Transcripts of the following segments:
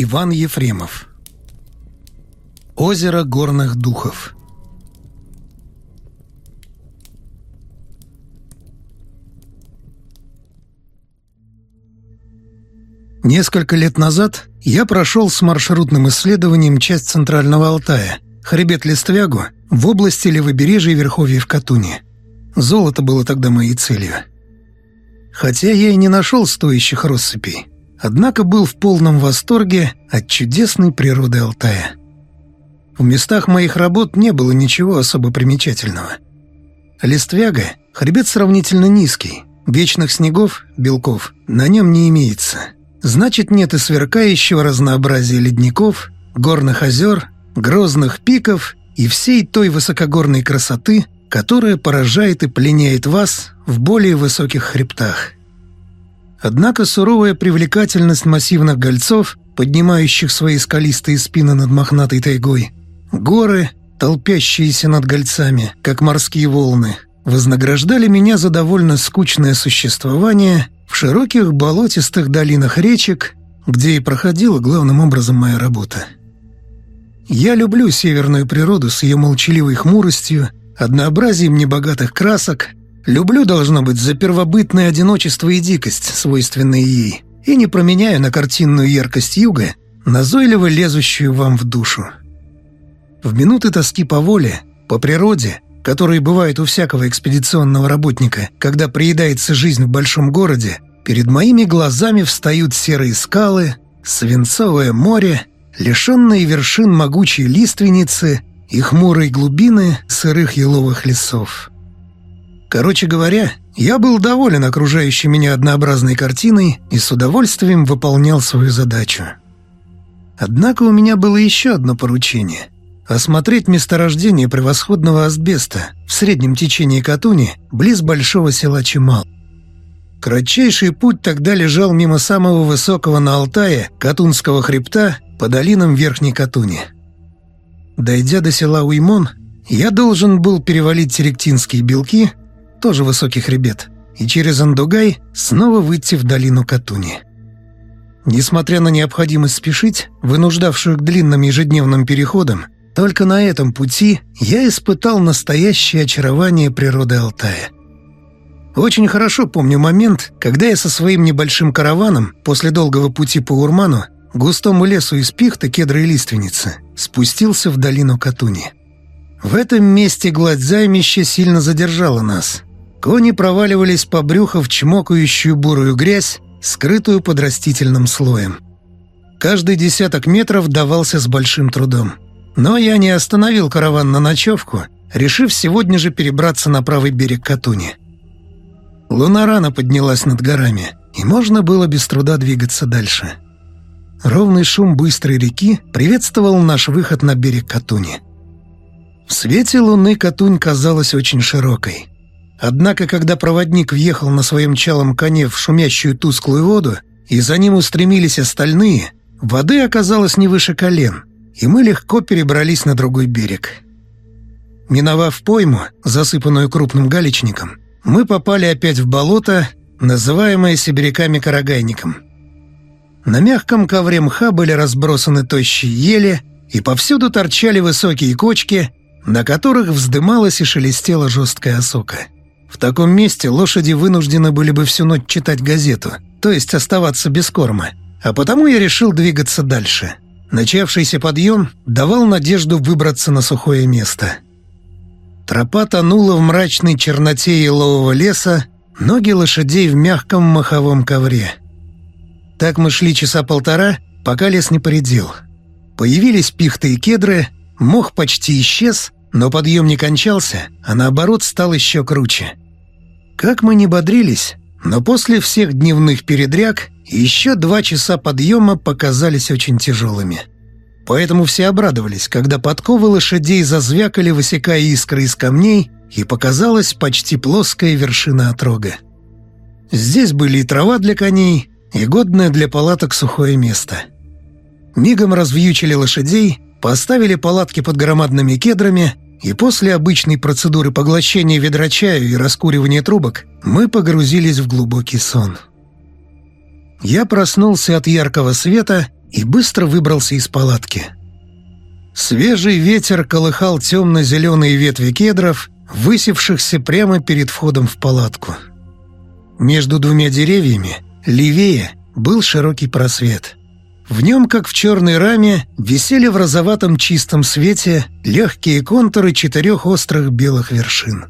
Иван Ефремов Озеро горных духов Несколько лет назад я прошел с маршрутным исследованием часть Центрального Алтая, хребет Листвягу, в области левобережья Верховья в Катуне. Золото было тогда моей целью. Хотя я и не нашел стоящих россыпей, однако был в полном восторге от чудесной природы Алтая. В местах моих работ не было ничего особо примечательного. Листвяга — хребет сравнительно низкий, вечных снегов, белков, на нем не имеется — Значит, нет и сверкающего разнообразия ледников, горных озер, грозных пиков и всей той высокогорной красоты, которая поражает и пленяет вас в более высоких хребтах. Однако суровая привлекательность массивных гольцов, поднимающих свои скалистые спины над мохнатой тайгой, горы, толпящиеся над гольцами, как морские волны, вознаграждали меня за довольно скучное существование в широких болотистых долинах речек, где и проходила главным образом моя работа. Я люблю северную природу с ее молчаливой хмуростью, однообразием небогатых красок, люблю, должно быть, за первобытное одиночество и дикость, свойственные ей, и не променяю на картинную яркость юга, назойливо лезущую вам в душу. В минуты тоски по воле, по природе — которые бывают у всякого экспедиционного работника, когда приедается жизнь в большом городе, перед моими глазами встают серые скалы, свинцовое море, лишенные вершин могучей лиственницы и хмурой глубины сырых еловых лесов. Короче говоря, я был доволен окружающей меня однообразной картиной и с удовольствием выполнял свою задачу. Однако у меня было еще одно поручение — осмотреть месторождение превосходного асбеста в среднем течении Катуни, близ большого села Чемал. Кратчайший путь тогда лежал мимо самого высокого на Алтае Катунского хребта по долинам Верхней Катуни. Дойдя до села Уймон, я должен был перевалить Теректинские белки, тоже высокий хребет, и через Андугай снова выйти в долину Катуни. Несмотря на необходимость спешить, вынуждавшую к длинным ежедневным переходам, только на этом пути я испытал настоящее очарование природы Алтая. Очень хорошо помню момент, когда я со своим небольшим караваном после долгого пути по Урману, густому лесу из пихты, кедра и лиственницы, спустился в долину Катуни. В этом месте гладь займища сильно задержала нас. Кони проваливались по брюху в чмокающую бурую грязь, скрытую под растительным слоем. Каждый десяток метров давался с большим трудом. Но я не остановил караван на ночевку, решив сегодня же перебраться на правый берег Катуни. Луна рано поднялась над горами, и можно было без труда двигаться дальше. Ровный шум быстрой реки приветствовал наш выход на берег Катуни. В свете луны Катунь казалась очень широкой. Однако, когда проводник въехал на своем чалом коне в шумящую тусклую воду, и за ним устремились остальные, воды оказалось не выше колен, и мы легко перебрались на другой берег. Миновав пойму, засыпанную крупным галечником, мы попали опять в болото, называемое сибиряками-карагайником. На мягком ковре мха были разбросаны тощие ели, и повсюду торчали высокие кочки, на которых вздымалась и шелестела жесткая осока. В таком месте лошади вынуждены были бы всю ночь читать газету, то есть оставаться без корма, а потому я решил двигаться дальше — Начавшийся подъем давал надежду выбраться на сухое место. Тропа тонула в мрачной черноте елового леса, ноги лошадей в мягком маховом ковре. Так мы шли часа полтора, пока лес не поредел. Появились пихты и кедры, мох почти исчез, но подъем не кончался, а наоборот стал еще круче. Как мы не бодрились, но после всех дневных передряг еще два часа подъема показались очень тяжелыми. Поэтому все обрадовались, когда подковы лошадей зазвякали, высекая искры из камней, и показалась почти плоская вершина отрога. Здесь были и трава для коней, и годное для палаток сухое место. Мигом развьючили лошадей, поставили палатки под громадными кедрами, и после обычной процедуры поглощения ведра чаю и раскуривания трубок мы погрузились в глубокий сон. Я проснулся от яркого света, и быстро выбрался из палатки. Свежий ветер колыхал темно-зеленые ветви кедров, высевшихся прямо перед входом в палатку. Между двумя деревьями, левее, был широкий просвет. В нем, как в черной раме, висели в розоватом чистом свете легкие контуры четырех острых белых вершин.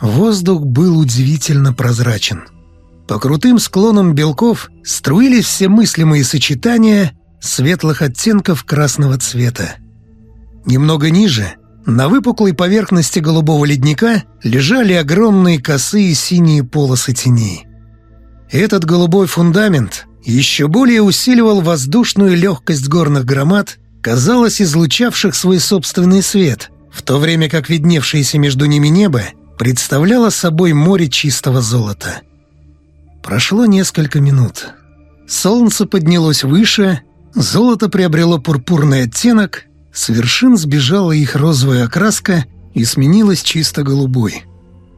Воздух был удивительно прозрачен. По крутым склонам белков струились все мыслимые сочетания светлых оттенков красного цвета. Немного ниже, на выпуклой поверхности голубого ледника, лежали огромные косые синие полосы теней. Этот голубой фундамент еще более усиливал воздушную легкость горных громад, казалось, излучавших свой собственный свет, в то время как видневшееся между ними небо представляло собой море чистого золота. Прошло несколько минут. Солнце поднялось выше, золото приобрело пурпурный оттенок, с вершин сбежала их розовая окраска и сменилась чисто голубой.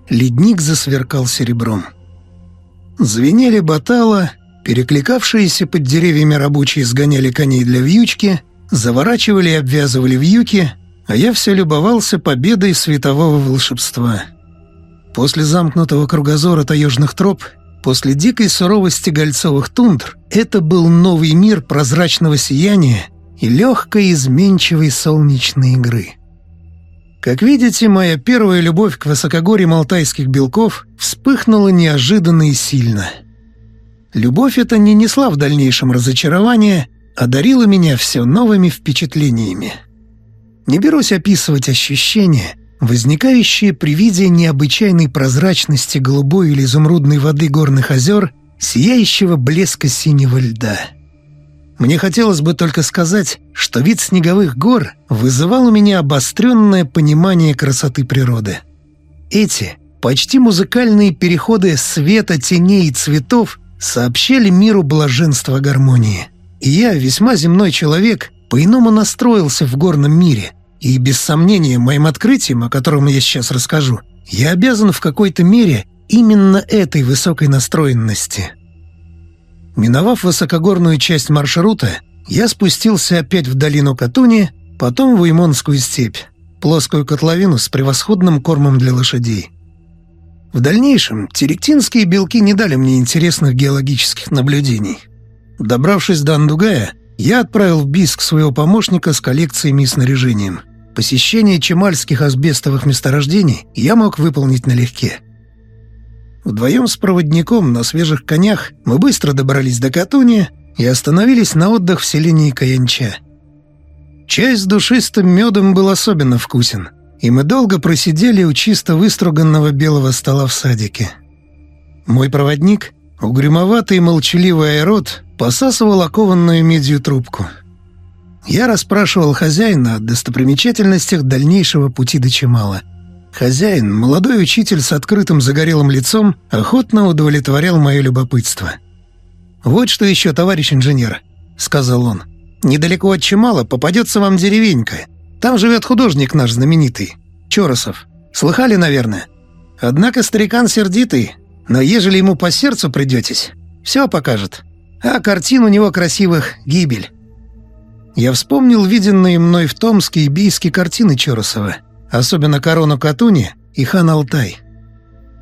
Ледник засверкал серебром. Звенели батала, перекликавшиеся под деревьями рабочие сгоняли коней для вьючки, заворачивали и обвязывали вьюки, а я все любовался победой светового волшебства. После замкнутого кругозора таежных троп, после дикой суровости гольцовых тундр, это был новый мир прозрачного сияния и легкой изменчивой солнечной игры. Как видите, моя первая любовь к высокогорьям алтайских белков вспыхнула неожиданно и сильно. Любовь эта не несла в дальнейшем разочарования, а дарила меня все новыми впечатлениями. Не берусь описывать ощущения, возникающие при виде необычайной прозрачности голубой или изумрудной воды горных озер, сияющего блеска синего льда — мне хотелось бы только сказать, что вид снеговых гор вызывал у меня обостренное понимание красоты природы. Эти почти музыкальные переходы света, теней и цветов сообщали миру блаженство гармонии. И я, весьма земной человек, по-иному настроился в горном мире, и без сомнения моим открытием, о котором я сейчас расскажу, я обязан в какой-то мере именно этой высокой настроенности – Миновав высокогорную часть маршрута, я спустился опять в долину Катуни, потом в Уймонскую степь, плоскую котловину с превосходным кормом для лошадей. В дальнейшем теректинские белки не дали мне интересных геологических наблюдений. Добравшись до Андугая, я отправил в Биск своего помощника с коллекциями и снаряжением. Посещение чемальских асбестовых месторождений я мог выполнить налегке — Вдвоем с проводником на свежих конях мы быстро добрались до Катуни и остановились на отдых в селении Каянча. Чай с душистым медом был особенно вкусен, и мы долго просидели у чисто выструганного белого стола в садике. Мой проводник, угрюмоватый и молчаливый аэрот, посасывал окованную медью трубку. Я расспрашивал хозяина о достопримечательностях дальнейшего пути до Чемала — Хозяин, молодой учитель с открытым загорелым лицом, охотно удовлетворял мое любопытство. «Вот что еще, товарищ инженер», — сказал он. «Недалеко от Чемала попадется вам деревенька. Там живет художник наш знаменитый, Чоросов. Слыхали, наверное? Однако старикан сердитый, но ежели ему по сердцу придетесь, все покажет. А картин у него красивых — гибель». Я вспомнил виденные мной в Томске и Бийске картины Чоросова — особенно корону Катуни и хан Алтай.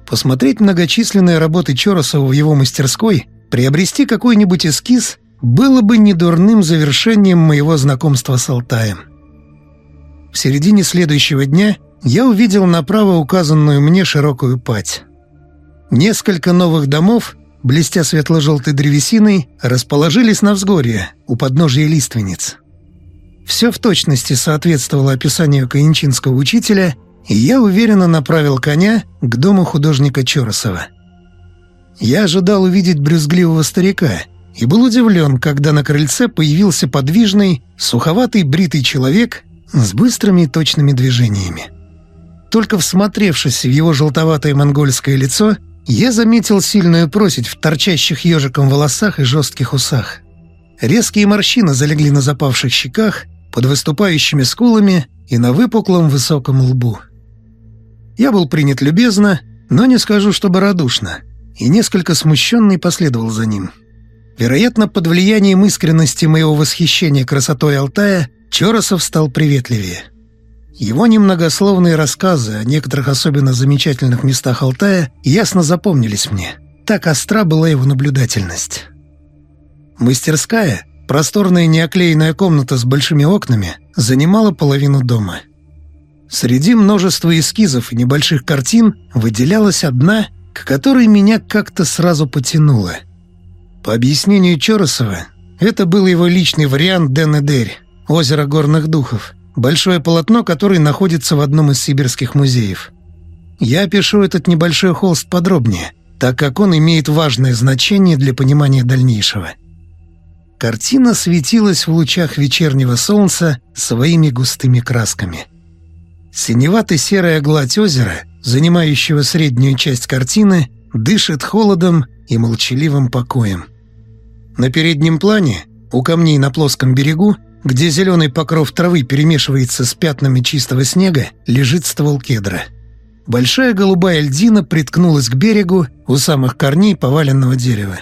Посмотреть многочисленные работы Чоросова в его мастерской, приобрести какой-нибудь эскиз было бы недурным завершением моего знакомства с Алтаем. В середине следующего дня я увидел направо указанную мне широкую пать. Несколько новых домов, блестя светло-желтой древесиной, расположились на взгорье, у подножия лиственниц. Все в точности соответствовало описанию каинчинского учителя, и я уверенно направил коня к дому художника Чоросова. Я ожидал увидеть брюзгливого старика и был удивлен, когда на крыльце появился подвижный, суховатый бритый человек с быстрыми и точными движениями. Только всмотревшись в его желтоватое монгольское лицо, я заметил сильную просить в торчащих ежиком волосах и жестких усах. Резкие морщины залегли на запавших щеках, под выступающими скулами и на выпуклом высоком лбу. Я был принят любезно, но не скажу, чтобы радушно, и несколько смущенный последовал за ним. Вероятно, под влиянием искренности моего восхищения красотой Алтая, Чоросов стал приветливее. Его немногословные рассказы о некоторых особенно замечательных местах Алтая ясно запомнились мне. Так остра была его наблюдательность. Мастерская, просторная неоклеенная комната с большими окнами, занимала половину дома. Среди множества эскизов и небольших картин выделялась одна, к которой меня как-то сразу потянуло. По объяснению Чоросова, это был его личный вариант Ден-Эдерь, озеро горных духов, большое полотно, которое находится в одном из сибирских музеев. Я опишу этот небольшой холст подробнее, так как он имеет важное значение для понимания дальнейшего. Картина светилась в лучах вечернего солнца своими густыми красками. Синевато-серая гладь озера, занимающего среднюю часть картины, дышит холодом и молчаливым покоем. На переднем плане, у камней на плоском берегу, где зеленый покров травы перемешивается с пятнами чистого снега, лежит ствол кедра. Большая голубая льдина приткнулась к берегу у самых корней поваленного дерева.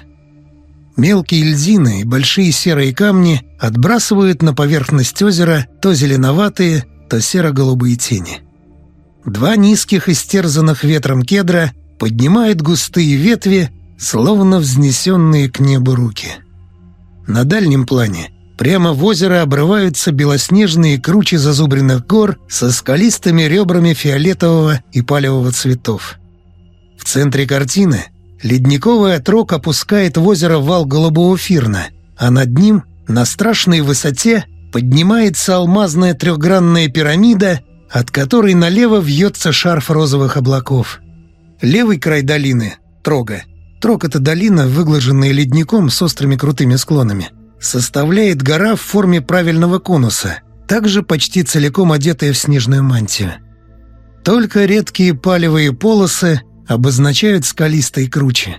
Мелкие льдины и большие серые камни отбрасывают на поверхность озера то зеленоватые, то серо-голубые тени. Два низких истерзанных ветром кедра поднимают густые ветви, словно взнесенные к небу руки. На дальнем плане прямо в озеро обрываются белоснежные кручи зазубренных гор со скалистыми ребрами фиолетового и палевого цветов. В центре картины Ледниковый отрог опускает в озеро вал голубого фирна, а над ним, на страшной высоте, поднимается алмазная трехгранная пирамида, от которой налево вьется шарф розовых облаков. Левый край долины — Трога. Трог — это долина, выглаженная ледником с острыми крутыми склонами. Составляет гора в форме правильного конуса, также почти целиком одетая в снежную мантию. Только редкие палевые полосы обозначают скалистые кручи.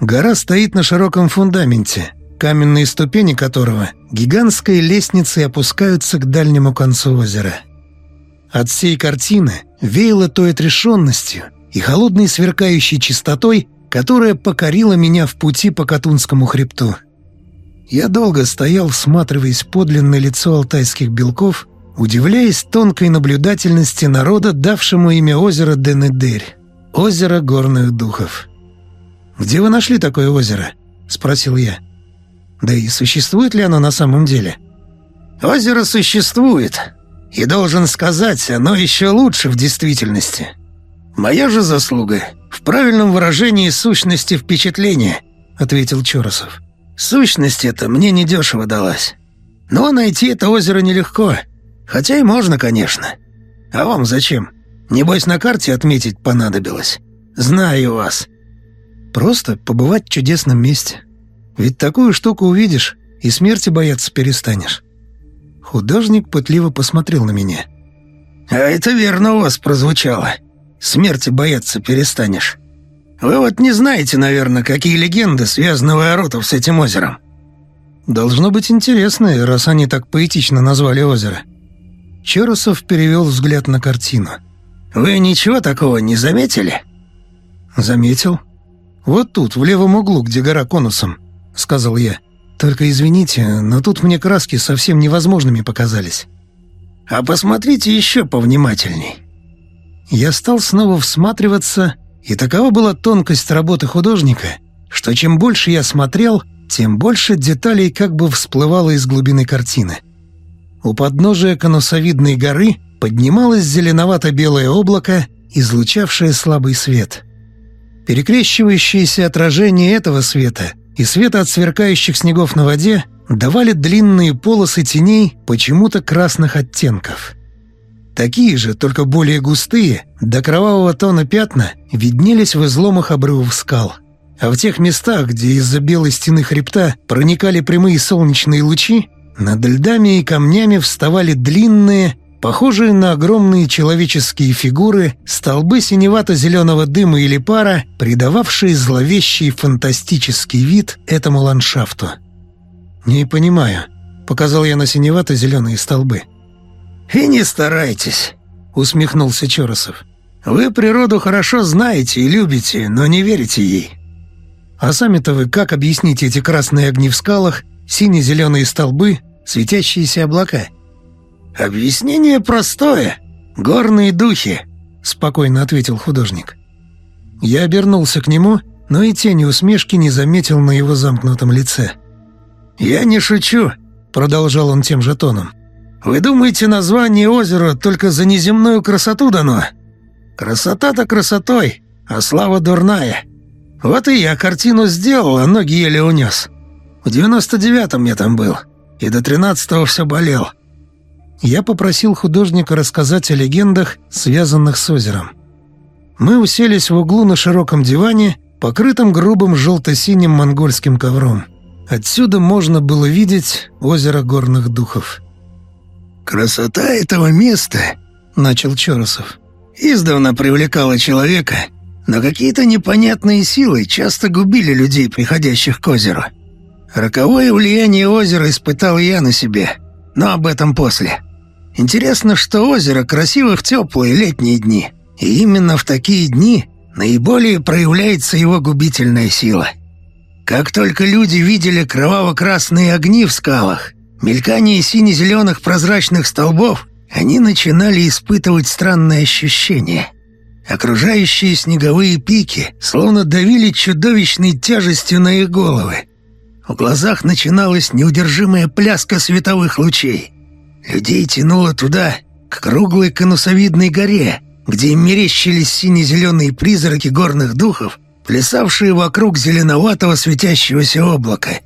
Гора стоит на широком фундаменте, каменные ступени которого гигантской лестницей опускаются к дальнему концу озера. От всей картины веяло той отрешенностью и холодной сверкающей чистотой, которая покорила меня в пути по Катунскому хребту. Я долго стоял, всматриваясь подлинное лицо алтайских белков, удивляясь тонкой наблюдательности народа, давшему имя озера Денедерь. Озеро горных духов. «Где вы нашли такое озеро?» — спросил я. «Да и существует ли оно на самом деле?» «Озеро существует. И, должен сказать, оно еще лучше в действительности. Моя же заслуга в правильном выражении сущности впечатления», — ответил Чоросов. «Сущность эта мне недешево далась. Но найти это озеро нелегко. Хотя и можно, конечно. А вам зачем?» Небось, на карте отметить понадобилось. Знаю вас. Просто побывать в чудесном месте. Ведь такую штуку увидишь, и смерти бояться перестанешь. Художник пытливо посмотрел на меня. «А это верно у вас прозвучало. Смерти бояться перестанешь. Вы вот не знаете, наверное, какие легенды связаны у Арутов с этим озером». «Должно быть интересно, раз они так поэтично назвали озеро». Чоросов перевел взгляд на картину. «Вы ничего такого не заметили?» «Заметил. Вот тут, в левом углу, где гора конусом», — сказал я. «Только извините, но тут мне краски совсем невозможными показались». «А посмотрите еще повнимательней». Я стал снова всматриваться, и такова была тонкость работы художника, что чем больше я смотрел, тем больше деталей как бы всплывало из глубины картины. У подножия конусовидной горы поднималось зеленовато-белое облако, излучавшее слабый свет. Перекрещивающиеся отражения этого света и света от сверкающих снегов на воде давали длинные полосы теней почему-то красных оттенков. Такие же, только более густые, до кровавого тона пятна виднелись в изломах обрывов скал. А в тех местах, где из-за белой стены хребта проникали прямые солнечные лучи, над льдами и камнями вставали длинные, Похожие на огромные человеческие фигуры, столбы синевато-зеленого дыма или пара, придававшие зловещий фантастический вид этому ландшафту. «Не понимаю», — показал я на синевато-зеленые столбы. «И не старайтесь», — усмехнулся Чоросов. «Вы природу хорошо знаете и любите, но не верите ей». А сами-то вы как объясните эти красные огни в скалах, сине-зеленые столбы, светящиеся облака?» «Объяснение простое. Горные духи», — спокойно ответил художник. Я обернулся к нему, но и тени усмешки не заметил на его замкнутом лице. «Я не шучу», — продолжал он тем же тоном. «Вы думаете, название озера только за неземную красоту дано? Красота-то красотой, а слава дурная. Вот и я картину сделал, а ноги еле унес. В девяносто девятом я там был, и до тринадцатого все болел». Я попросил художника рассказать о легендах, связанных с озером. Мы уселись в углу на широком диване, покрытом грубым желто-синим монгольским ковром. Отсюда можно было видеть озеро горных духов. «Красота этого места», — начал Чоросов, — «издавна привлекала человека, но какие-то непонятные силы часто губили людей, приходящих к озеру. Роковое влияние озера испытал я на себе, но об этом после. Интересно, что озеро красиво в теплые летние дни, и именно в такие дни наиболее проявляется его губительная сила». Как только люди видели кроваво-красные огни в скалах, мелькание сине-зеленых прозрачных столбов, они начинали испытывать странные ощущения. Окружающие снеговые пики словно давили чудовищной тяжестью на их головы. В глазах начиналась неудержимая пляска световых лучей. Людей тянуло туда, к круглой конусовидной горе, где им мерещились сине-зеленые призраки горных духов плясавшие вокруг зеленоватого светящегося облака.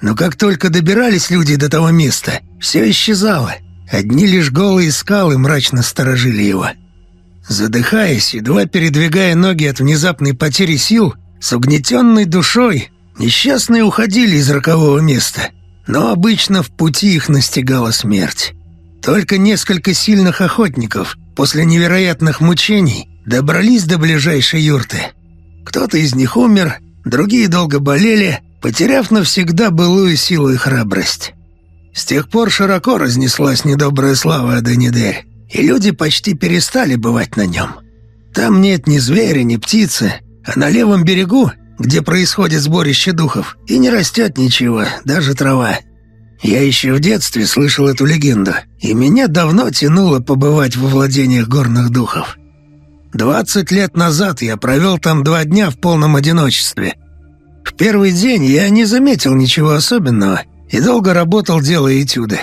Но как только добирались люди до того места, все исчезало. Одни лишь голые скалы мрачно сторожили его. Задыхаясь, едва передвигая ноги от внезапной потери сил, с угнетенной душой, несчастные уходили из рокового места. Но обычно в пути их настигала смерть. Только несколько сильных охотников после невероятных мучений добрались до ближайшей юрты — кто-то из них умер, другие долго болели, потеряв навсегда былую силу и храбрость. С тех пор широко разнеслась недобрая слава Аденидерь, и люди почти перестали бывать на нем. Там нет ни зверя, ни птицы, а на левом берегу, где происходит сборище духов, и не растет ничего, даже трава. Я еще в детстве слышал эту легенду, и меня давно тянуло побывать во владениях горных духов. Двадцать лет назад я провел там два дня в полном одиночестве. В первый день я не заметил ничего особенного и долго работал, делая этюды.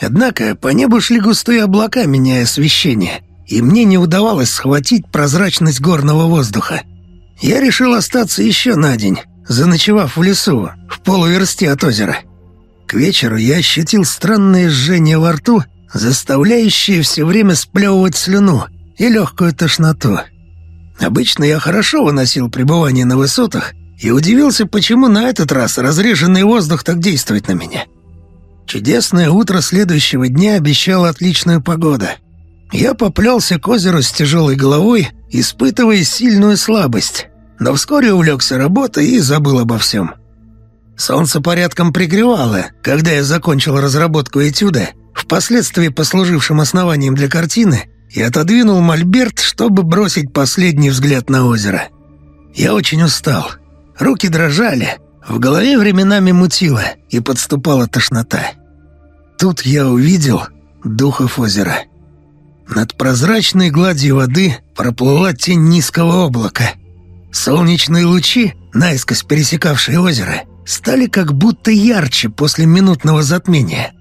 Однако по небу шли густые облака, меняя освещение, и мне не удавалось схватить прозрачность горного воздуха. Я решил остаться еще на день, заночевав в лесу, в полуверсте от озера. К вечеру я ощутил странное жжение во рту, заставляющее все время сплевывать слюну — и легкую тошноту. Обычно я хорошо выносил пребывание на высотах и удивился, почему на этот раз разреженный воздух так действует на меня. Чудесное утро следующего дня обещало отличную погоду. Я поплелся к озеру с тяжелой головой, испытывая сильную слабость, но вскоре увлекся работой и забыл обо всем. Солнце порядком пригревало, когда я закончил разработку этюда, впоследствии послужившим основанием для картины, и отодвинул мольберт, чтобы бросить последний взгляд на озеро. Я очень устал. Руки дрожали, в голове временами мутило и подступала тошнота. Тут я увидел духов озера. Над прозрачной гладью воды проплыла тень низкого облака. Солнечные лучи, наискось пересекавшие озеро, стали как будто ярче после минутного затмения.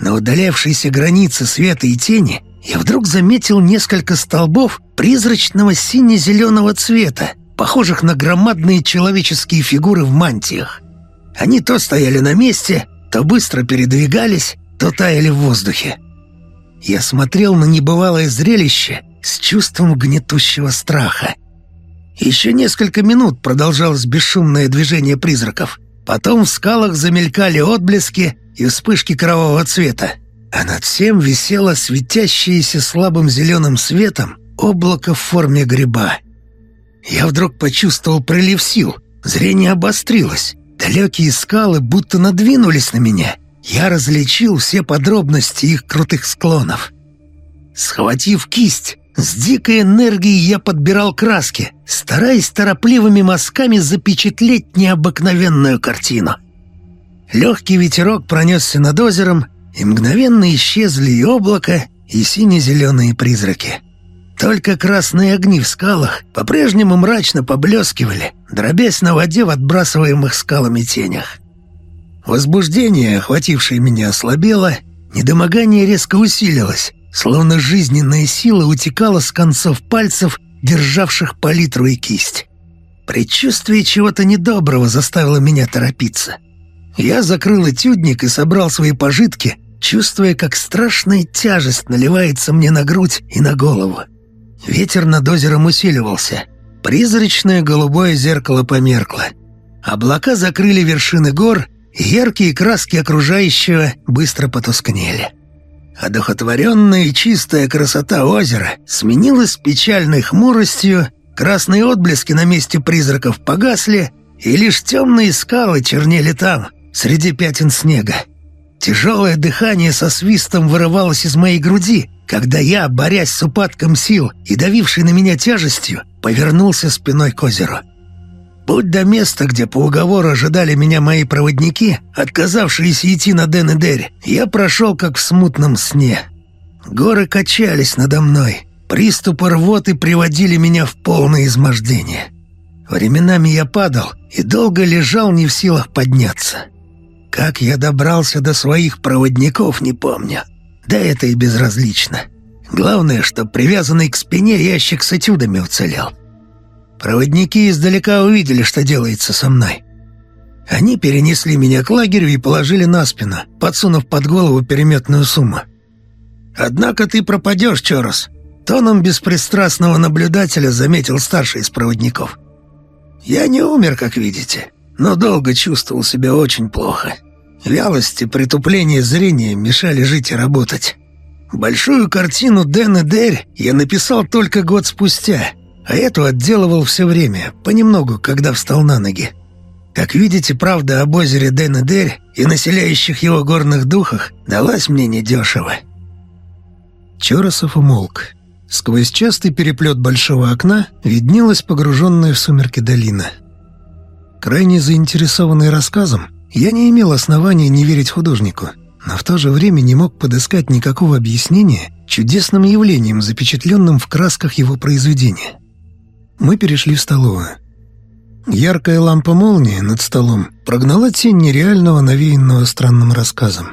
На удалявшейся границе света и тени я вдруг заметил несколько столбов призрачного сине-зеленого цвета, похожих на громадные человеческие фигуры в мантиях. Они то стояли на месте, то быстро передвигались, то таяли в воздухе. Я смотрел на небывалое зрелище с чувством гнетущего страха. Еще несколько минут продолжалось бесшумное движение призраков. Потом в скалах замелькали отблески и вспышки кровавого цвета а над всем висело светящееся слабым зеленым светом облако в форме гриба. Я вдруг почувствовал прилив сил, зрение обострилось, далекие скалы будто надвинулись на меня. Я различил все подробности их крутых склонов. Схватив кисть, С дикой энергией я подбирал краски, стараясь торопливыми мазками запечатлеть необыкновенную картину. Легкий ветерок пронесся над озером, и мгновенно исчезли и облако, и сине-зеленые призраки. Только красные огни в скалах по-прежнему мрачно поблескивали, дробясь на воде в отбрасываемых скалами тенях. Возбуждение, охватившее меня, ослабело, недомогание резко усилилось, словно жизненная сила утекала с концов пальцев, державших палитру и кисть. Предчувствие чего-то недоброго заставило меня торопиться. Я закрыл этюдник и собрал свои пожитки, чувствуя, как страшная тяжесть наливается мне на грудь и на голову. Ветер над озером усиливался. Призрачное голубое зеркало померкло. Облака закрыли вершины гор, яркие краски окружающего быстро потускнели. Одухотворенная и чистая красота озера сменилась печальной хмуростью, красные отблески на месте призраков погасли, и лишь темные скалы чернели там, среди пятен снега. Тяжелое дыхание со свистом вырывалось из моей груди, когда я, борясь с упадком сил и давившей на меня тяжестью, повернулся спиной к озеру. Путь до места, где по уговору ожидали меня мои проводники, отказавшиеся идти на Ден и Дерь, я прошел как в смутном сне. Горы качались надо мной, приступы рвоты приводили меня в полное измождение. Временами я падал и долго лежал не в силах подняться. Как я добрался до своих проводников, не помню. Да это и безразлично. Главное, что привязанный к спине ящик с этюдами уцелел. Проводники издалека увидели, что делается со мной. Они перенесли меня к лагерю и положили на спину, подсунув под голову переметную сумму. «Однако ты пропадешь, Чорос», — тоном беспристрастного наблюдателя заметил старший из проводников. «Я не умер, как видите, но долго чувствовал себя очень плохо. Вялость и притупление зрения мешали жить и работать. Большую картину Дэн и Дерь я написал только год спустя, а эту отделывал все время, понемногу, когда встал на ноги. Как видите, правда об озере Дэн и Дерь и населяющих его горных духах далась мне недешево. Чоросов умолк. Сквозь частый переплет большого окна виднелась погруженная в сумерки долина. Крайне заинтересованный рассказом, я не имел основания не верить художнику, но в то же время не мог подыскать никакого объяснения чудесным явлениям, запечатленным в красках его произведения. Мы перешли в столовую. Яркая лампа молнии над столом прогнала тень нереального, навеянного странным рассказом.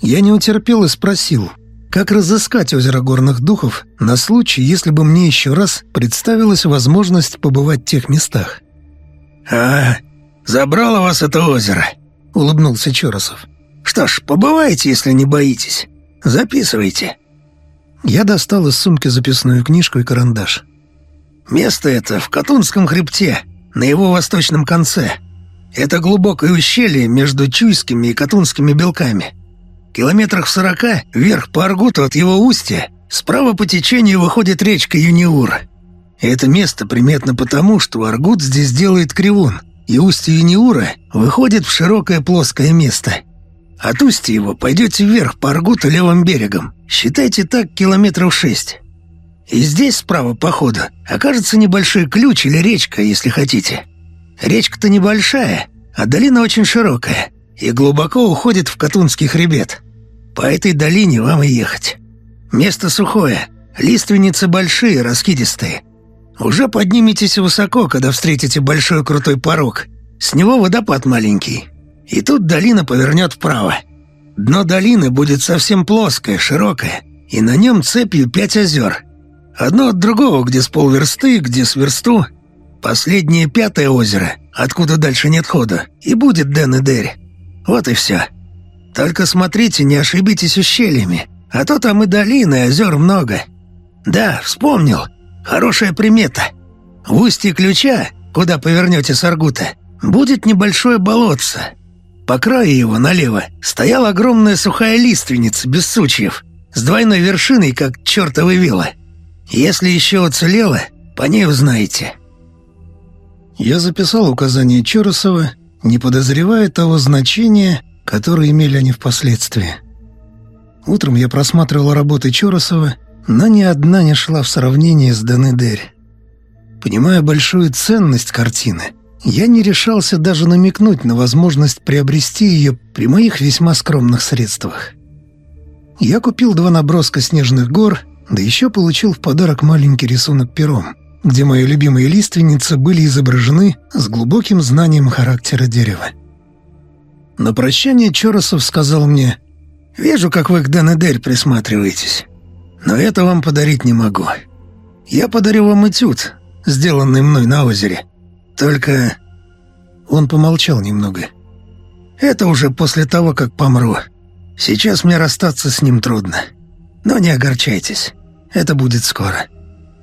Я не утерпел и спросил, как разыскать озеро горных духов на случай, если бы мне еще раз представилась возможность побывать в тех местах. «А, забрало вас это озеро», — улыбнулся Чоросов. «Что ж, побывайте, если не боитесь. Записывайте». Я достал из сумки записную книжку и карандаш. Место это в Катунском хребте, на его восточном конце. Это глубокое ущелье между Чуйскими и Катунскими белками. Километрах в сорока вверх по Аргуту от его устья справа по течению выходит речка Юниур. это место приметно потому, что Аргут здесь делает кривун, и устье Юниура выходит в широкое плоское место. От устья его пойдете вверх по Аргуту левым берегом. Считайте так километров шесть. И здесь справа по ходу окажется небольшой ключ или речка, если хотите. Речка-то небольшая, а долина очень широкая и глубоко уходит в Катунский хребет. По этой долине вам и ехать. Место сухое, лиственницы большие, раскидистые. Уже подниметесь высоко, когда встретите большой крутой порог. С него водопад маленький. И тут долина повернет вправо. Дно долины будет совсем плоское, широкое, и на нем цепью пять озер — Одно от другого, где с полверсты, где с версту. Последнее пятое озеро, откуда дальше нет хода, и будет Дэн и Дерь. Вот и все. Только смотрите, не ошибитесь ущельями, а то там и долины, и озер много. Да, вспомнил. Хорошая примета. В устье ключа, куда повернете с Аргута, будет небольшое болотце. По краю его налево стояла огромная сухая лиственница без сучьев, с двойной вершиной, как чертова вилла. Если еще уцелело, по ней узнаете». Я записал указания Чоросова, не подозревая того значения, которое имели они впоследствии. Утром я просматривал работы Чоросова, но ни одна не шла в сравнение с Данедерь. Понимая большую ценность картины, я не решался даже намекнуть на возможность приобрести ее при моих весьма скромных средствах. Я купил два наброска снежных гор, да еще получил в подарок маленький рисунок пером, где мои любимые лиственницы были изображены с глубоким знанием характера дерева. На прощание Чоросов сказал мне, «Вижу, как вы к Данедель присматриваетесь, но это вам подарить не могу. Я подарю вам этюд, сделанный мной на озере. Только...» Он помолчал немного. «Это уже после того, как помру. Сейчас мне расстаться с ним трудно. Но не огорчайтесь, это будет скоро.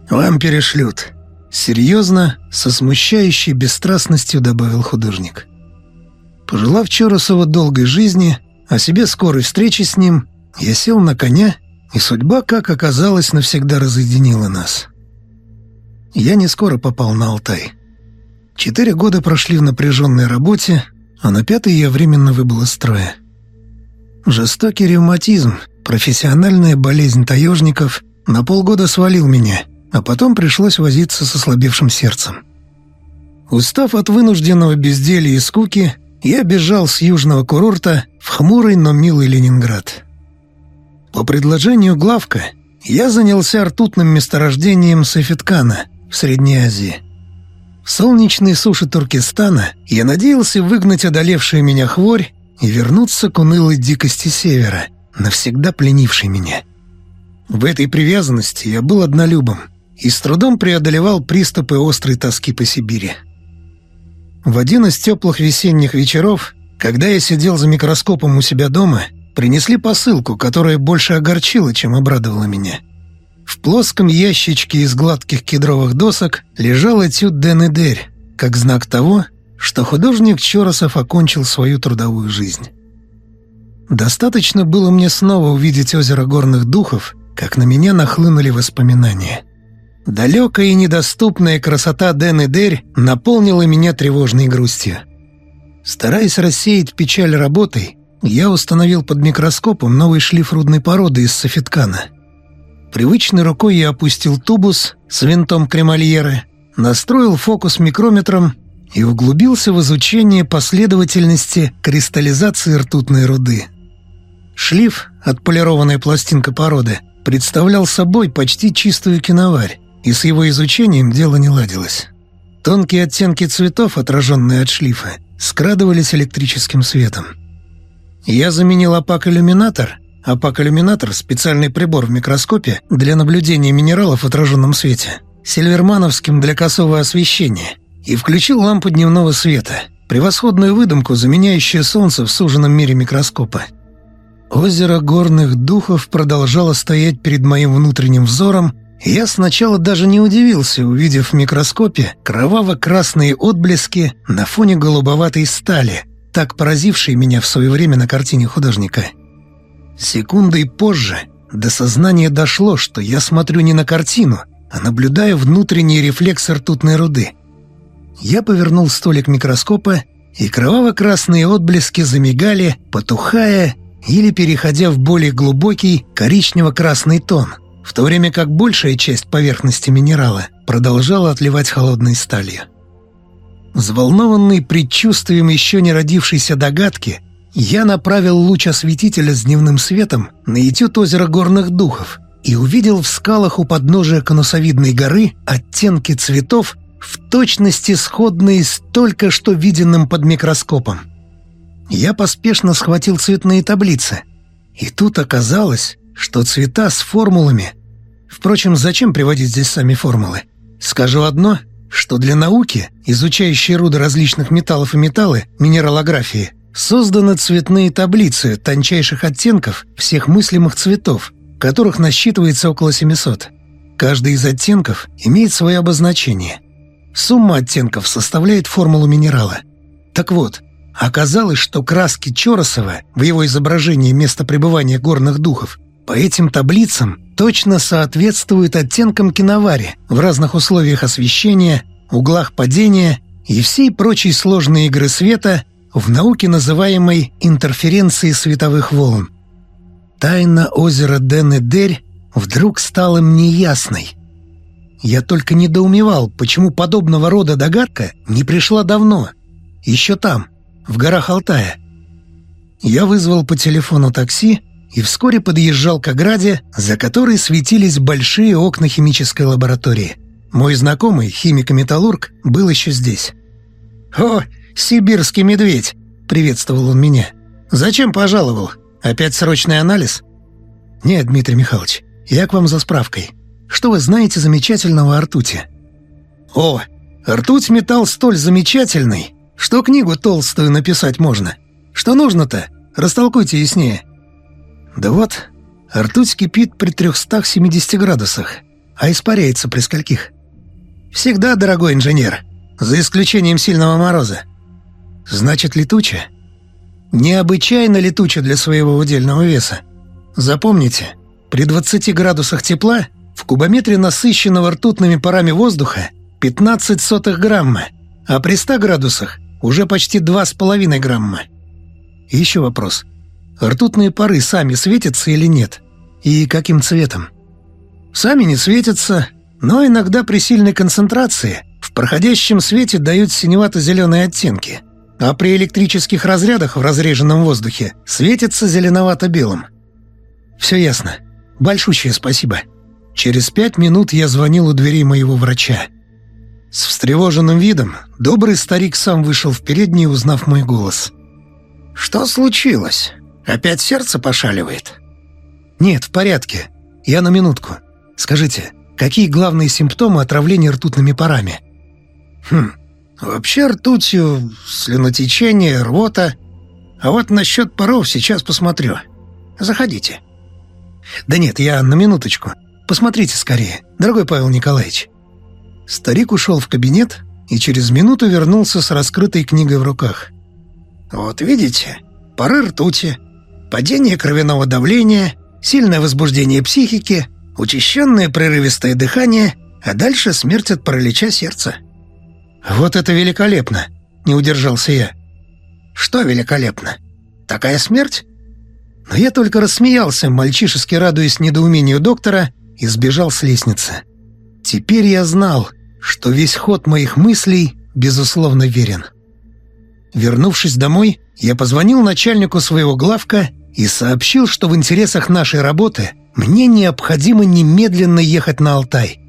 Вам перешлют». Серьезно, со смущающей бесстрастностью добавил художник. Пожелав Чоросова долгой жизни, о себе скорой встречи с ним, я сел на коня, и судьба, как оказалось, навсегда разъединила нас. Я не скоро попал на Алтай. Четыре года прошли в напряженной работе, а на пятый я временно выбыл из строя. Жестокий ревматизм, профессиональная болезнь таежников на полгода свалил меня, а потом пришлось возиться с ослабевшим сердцем. Устав от вынужденного безделья и скуки, я бежал с южного курорта в хмурый, но милый Ленинград. По предложению главка я занялся ртутным месторождением Сафеткана в Средней Азии. В солнечной суше Туркестана я надеялся выгнать одолевшую меня хворь и вернуться к унылой дикости севера, навсегда пленившей меня. В этой привязанности я был однолюбом и с трудом преодолевал приступы острой тоски по Сибири. В один из теплых весенних вечеров, когда я сидел за микроскопом у себя дома, принесли посылку, которая больше огорчила, чем обрадовала меня. В плоском ящичке из гладких кедровых досок лежал этюд Дэн и Дерь, как знак того, что художник Чоросов окончил свою трудовую жизнь. Достаточно было мне снова увидеть озеро горных духов, как на меня нахлынули воспоминания. Далекая и недоступная красота Дэн и Дерь наполнила меня тревожной грустью. Стараясь рассеять печаль работой, я установил под микроскопом новый шлиф рудной породы из софиткана. Привычной рукой я опустил тубус с винтом кремольера, настроил фокус микрометром и углубился в изучение последовательности кристаллизации ртутной руды. Шлиф, отполированная пластинка породы, представлял собой почти чистую киноварь, и с его изучением дело не ладилось. Тонкие оттенки цветов, отраженные от шлифа, скрадывались электрическим светом. Я заменил апак-иллюминатор. Апак-иллюминатор — специальный прибор в микроскопе для наблюдения минералов в отраженном свете, сильвермановским для косого освещения, и включил лампу дневного света, превосходную выдумку, заменяющую солнце в суженном мире микроскопа. Озеро горных духов продолжало стоять перед моим внутренним взором, я сначала даже не удивился, увидев в микроскопе кроваво-красные отблески на фоне голубоватой стали, так поразившей меня в свое время на картине художника. Секундой позже до сознания дошло, что я смотрю не на картину, а наблюдаю внутренний рефлекс ртутной руды. Я повернул столик микроскопа, и кроваво-красные отблески замигали, потухая или переходя в более глубокий коричнево-красный тон — в то время как большая часть поверхности минерала продолжала отливать холодной сталью. Взволнованный предчувствием еще не родившейся догадки, я направил луч осветителя с дневным светом на этюд озера горных духов и увидел в скалах у подножия конусовидной горы оттенки цветов в точности сходные с только что виденным под микроскопом. Я поспешно схватил цветные таблицы, и тут оказалось, что цвета с формулами Впрочем, зачем приводить здесь сами формулы? Скажу одно, что для науки, изучающей руды различных металлов и металлы, минералографии, созданы цветные таблицы тончайших оттенков всех мыслимых цветов, которых насчитывается около 700. Каждый из оттенков имеет свое обозначение. Сумма оттенков составляет формулу минерала. Так вот, оказалось, что краски Чоросова в его изображении места пребывания горных духов по этим таблицам точно соответствуют оттенкам киновари в разных условиях освещения, углах падения и всей прочей сложной игры света в науке, называемой интерференцией световых волн. Тайна озера Ден-Эдерь вдруг стала мне ясной. Я только недоумевал, почему подобного рода догадка не пришла давно, еще там, в горах Алтая. Я вызвал по телефону такси и вскоре подъезжал к ограде, за которой светились большие окна химической лаборатории. Мой знакомый, химик-металлург, был еще здесь. «О, сибирский медведь!» — приветствовал он меня. «Зачем пожаловал? Опять срочный анализ?» «Нет, Дмитрий Михайлович, я к вам за справкой. Что вы знаете замечательного о ртути?» «О, ртуть металл столь замечательный, что книгу толстую написать можно. Что нужно-то? Растолкуйте яснее». «Да вот, ртуть кипит при 370 градусах, а испаряется при скольких?» «Всегда, дорогой инженер, за исключением сильного мороза». «Значит, летучая?» «Необычайно летучая для своего удельного веса. Запомните, при 20 градусах тепла в кубометре насыщенного ртутными парами воздуха 15 сотых грамма, а при 100 градусах уже почти 2,5 грамма. И еще вопрос. Ртутные пары сами светятся или нет? И каким цветом? Сами не светятся, но иногда при сильной концентрации в проходящем свете дают синевато-зеленые оттенки, а при электрических разрядах в разреженном воздухе светятся зеленовато-белым. Все ясно. Большущее спасибо. Через пять минут я звонил у дверей моего врача. С встревоженным видом добрый старик сам вышел в переднюю, узнав мой голос. «Что случилось? Опять сердце пошаливает?» «Нет, в порядке. Я на минутку. Скажите, какие главные симптомы отравления ртутными парами?» «Хм, вообще ртутью слюнотечение, рвота. А вот насчет паров сейчас посмотрю. Заходите». «Да нет, я на минуточку. Посмотрите скорее, дорогой Павел Николаевич». Старик ушел в кабинет и через минуту вернулся с раскрытой книгой в руках. «Вот видите, пары ртути, падение кровяного давления, сильное возбуждение психики, учащенное прерывистое дыхание, а дальше смерть от паралича сердца». «Вот это великолепно!» — не удержался я. «Что великолепно? Такая смерть?» Но я только рассмеялся, мальчишески радуясь недоумению доктора, и сбежал с лестницы. Теперь я знал, что весь ход моих мыслей, безусловно, верен. Вернувшись домой, я позвонил начальнику своего главка и сообщил, что в интересах нашей работы мне необходимо немедленно ехать на Алтай.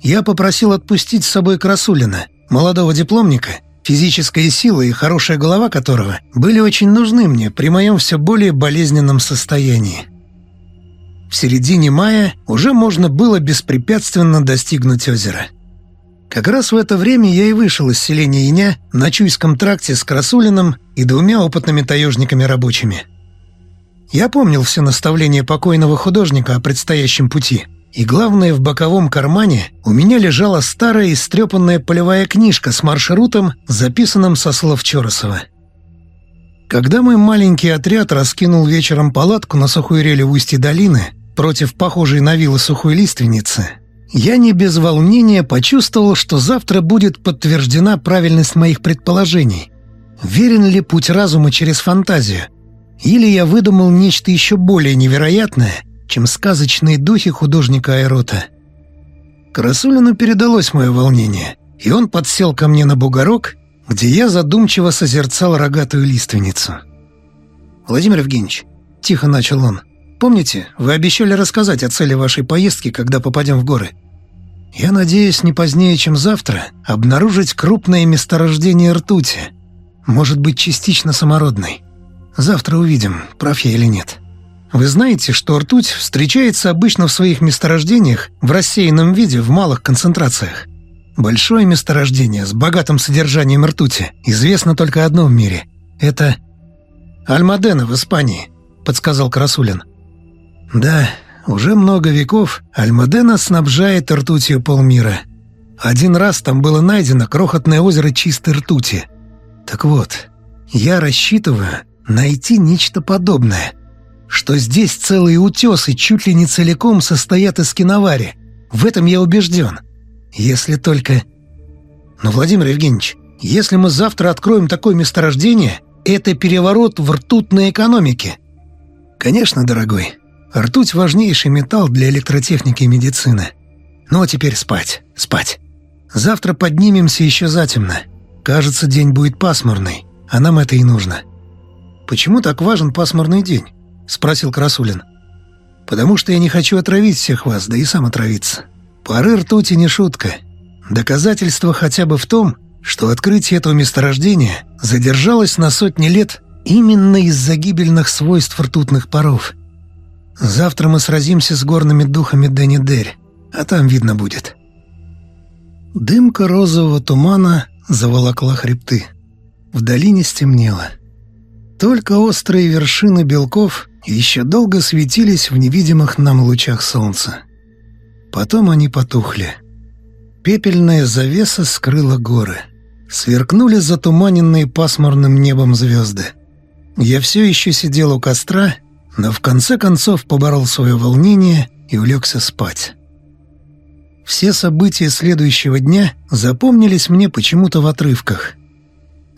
Я попросил отпустить с собой Красулина, молодого дипломника, физическая сила и хорошая голова которого были очень нужны мне при моем все более болезненном состоянии. В середине мая уже можно было беспрепятственно достигнуть озера. Как раз в это время я и вышел из селения Иня на Чуйском тракте с Красулиным и двумя опытными таежниками рабочими. Я помнил все наставления покойного художника о предстоящем пути. И главное, в боковом кармане у меня лежала старая истрепанная полевая книжка с маршрутом, записанным со слов Чоросова. Когда мой маленький отряд раскинул вечером палатку на сухой реле в устье долины, против похожей на вилы сухой лиственницы, я не без волнения почувствовал, что завтра будет подтверждена правильность моих предположений. Верен ли путь разума через фантазию? Или я выдумал нечто еще более невероятное, чем сказочные духи художника Айрота? Красулину передалось мое волнение, и он подсел ко мне на бугорок, где я задумчиво созерцал рогатую лиственницу. «Владимир Евгеньевич», — тихо начал он, — Помните, вы обещали рассказать о цели вашей поездки, когда попадем в горы? Я надеюсь, не позднее, чем завтра, обнаружить крупное месторождение ртути. Может быть, частично самородной. Завтра увидим, прав я или нет. Вы знаете, что ртуть встречается обычно в своих месторождениях в рассеянном виде в малых концентрациях. Большое месторождение с богатым содержанием ртути известно только одно в мире. Это Альмадена в Испании, подсказал Красулин. Да, уже много веков Альмадена снабжает ртутью полмира. Один раз там было найдено крохотное озеро чистой ртути. Так вот, я рассчитываю найти нечто подобное. Что здесь целые утесы чуть ли не целиком состоят из киновари. В этом я убежден. Если только... Но, Владимир Евгеньевич, если мы завтра откроем такое месторождение, это переворот в ртутной экономике. Конечно, дорогой, Ртуть — важнейший металл для электротехники и медицины. Ну а теперь спать, спать. Завтра поднимемся еще затемно. Кажется, день будет пасмурный, а нам это и нужно. «Почему так важен пасмурный день?» — спросил Красулин. «Потому что я не хочу отравить всех вас, да и сам отравиться. Пары ртути не шутка. Доказательство хотя бы в том, что открытие этого месторождения задержалось на сотни лет именно из-за гибельных свойств ртутных паров. Завтра мы сразимся с горными духами Дэнни-Дерь, а там видно будет». Дымка розового тумана заволокла хребты. В долине стемнело. Только острые вершины белков еще долго светились в невидимых нам лучах солнца. Потом они потухли. Пепельная завеса скрыла горы. Сверкнули затуманенные пасмурным небом звезды. Я все еще сидел у костра, но в конце концов поборол свое волнение и улегся спать. Все события следующего дня запомнились мне почему-то в отрывках.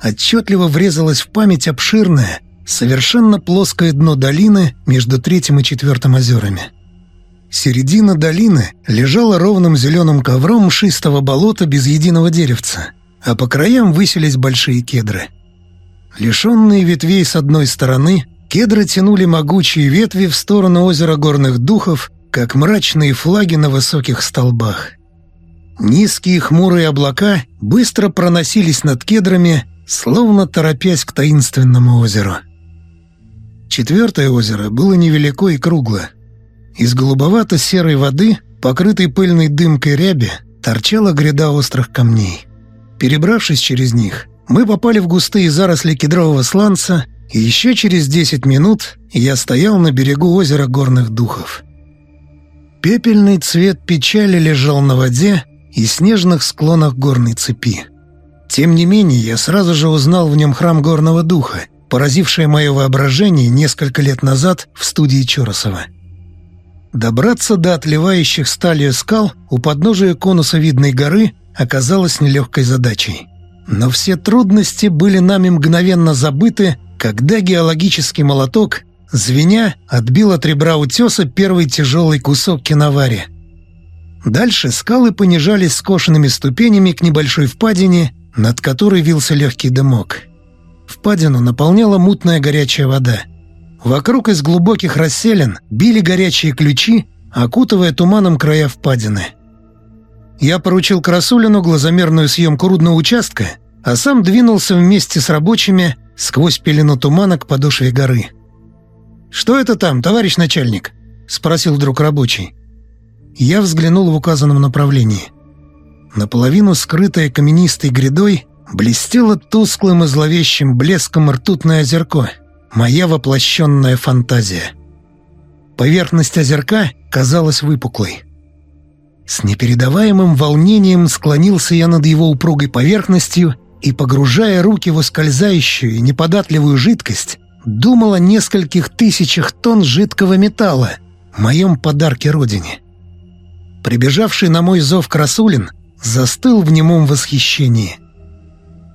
Отчетливо врезалось в память обширное, совершенно плоское дно долины между третьим и четвертым озерами. Середина долины лежала ровным зеленым ковром мшистого болота без единого деревца, а по краям высились большие кедры. Лишенные ветвей с одной стороны, кедры тянули могучие ветви в сторону озера горных духов как мрачные флаги на высоких столбах. Низкие хмурые облака быстро проносились над кедрами, словно торопясь к таинственному озеру. Четвертое озеро было невелико и кругло. Из голубовато-серой воды, покрытой пыльной дымкой ряби, торчала гряда острых камней. Перебравшись через них, мы попали в густые заросли кедрового сланца, и еще через десять минут я стоял на берегу озера горных духов. Пепельный цвет печали лежал на воде и снежных склонах горной цепи. Тем не менее, я сразу же узнал в нем храм горного духа, поразившее мое воображение несколько лет назад в студии Чоросова. Добраться до отливающих сталью скал у подножия конуса видной горы оказалось нелегкой задачей. Но все трудности были нами мгновенно забыты, когда геологический молоток Звеня, отбил от ребра утеса первый тяжелый кусок киновари. Дальше скалы понижались скошенными ступенями к небольшой впадине, над которой вился легкий дымок. Впадину наполняла мутная горячая вода. Вокруг из глубоких расселин били горячие ключи, окутывая туманом края впадины. Я поручил Красулину глазомерную съемку рудного участка, а сам двинулся вместе с рабочими сквозь пелену тумана к подошве горы. «Что это там, товарищ начальник?» — спросил вдруг рабочий. Я взглянул в указанном направлении. Наполовину скрытая каменистой грядой блестело тусклым и зловещим блеском ртутное озерко, моя воплощенная фантазия. Поверхность озерка казалась выпуклой. С непередаваемым волнением склонился я над его упругой поверхностью и, погружая руки в ускользающую и неподатливую жидкость, думал о нескольких тысячах тонн жидкого металла, моем подарке родине. Прибежавший на мой зов Красулин застыл в немом восхищении.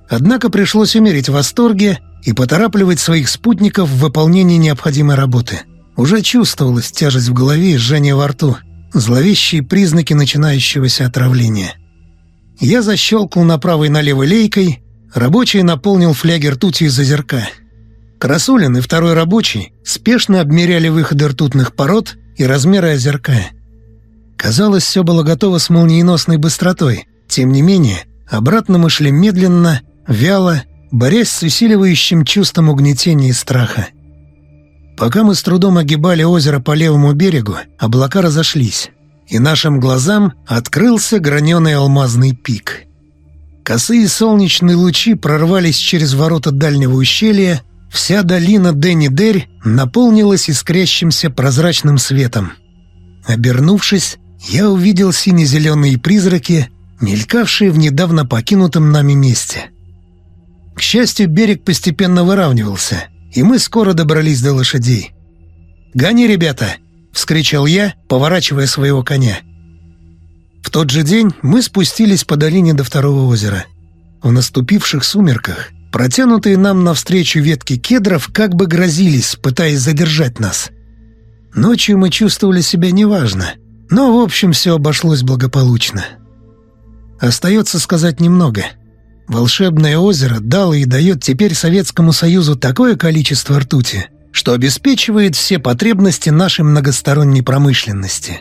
Однако пришлось умерить в восторге и поторапливать своих спутников в выполнении необходимой работы. Уже чувствовалась тяжесть в голове и жжение во рту, зловещие признаки начинающегося отравления. Я защелкал направо и налево лейкой, рабочий наполнил флягер ртутью из озерка — Красулин и второй рабочий спешно обмеряли выходы ртутных пород и размеры озерка. Казалось, все было готово с молниеносной быстротой. Тем не менее, обратно мы шли медленно, вяло, борясь с усиливающим чувством угнетения и страха. Пока мы с трудом огибали озеро по левому берегу, облака разошлись, и нашим глазам открылся граненый алмазный пик. Косые солнечные лучи прорвались через ворота дальнего ущелья Вся долина Дэнни-Дерь наполнилась искрящимся прозрачным светом. Обернувшись, я увидел сине-зеленые призраки, мелькавшие в недавно покинутом нами месте. К счастью, берег постепенно выравнивался, и мы скоро добрались до лошадей. «Гони, ребята!» — вскричал я, поворачивая своего коня. В тот же день мы спустились по долине до второго озера. В наступивших сумерках Протянутые нам навстречу ветки кедров как бы грозились, пытаясь задержать нас. Ночью мы чувствовали себя неважно, но, в общем, все обошлось благополучно. Остается сказать немного. Волшебное озеро дало и дает теперь Советскому Союзу такое количество ртути, что обеспечивает все потребности нашей многосторонней промышленности.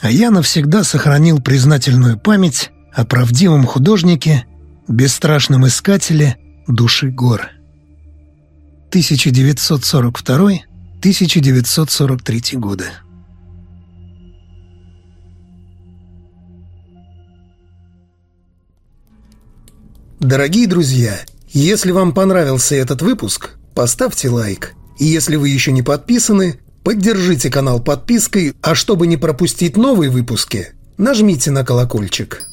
А я навсегда сохранил признательную память о правдивом художнике, бесстрашном искателе души гор. 1942-1943 годы. Дорогие друзья, если вам понравился этот выпуск, поставьте лайк. И если вы еще не подписаны, поддержите канал подпиской, а чтобы не пропустить новые выпуски, нажмите на колокольчик.